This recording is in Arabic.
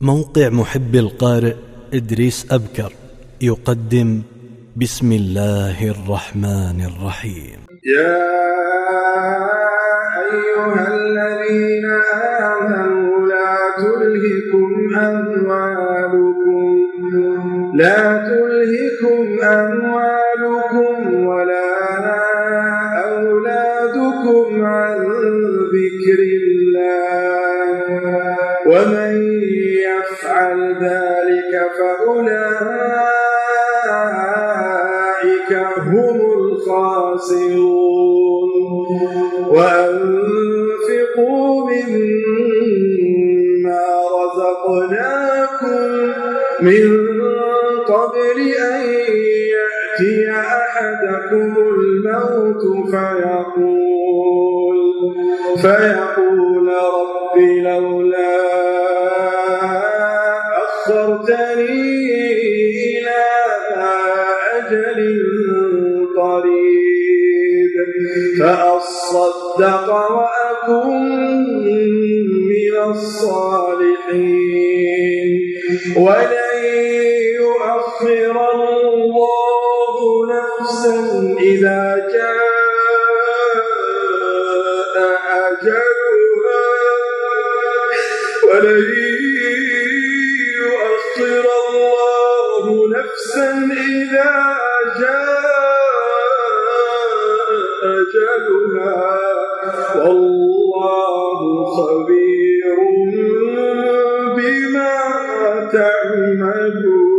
موقع محب القارئ إدريس أبكر يقدم بسم الله الرحمن الرحيم. يا أيها الذين آمنوا لا تلهكم أموالكم لا تلهكم أموالكم ولا أولادكم عن ذكر الله. ومن ذلك فأولئك هم الخاسرون. وأنفقوا مما رزقناكم من قبل أن يأتي أحدكم الموت فيقول فيقول رب لولا إلى أجل قريب. فأصدق وأكن من الصالحين. ولن يؤخر الله نفسا إذا جاء أجلها. ولن إذا جاء والله خبير بما تعملون.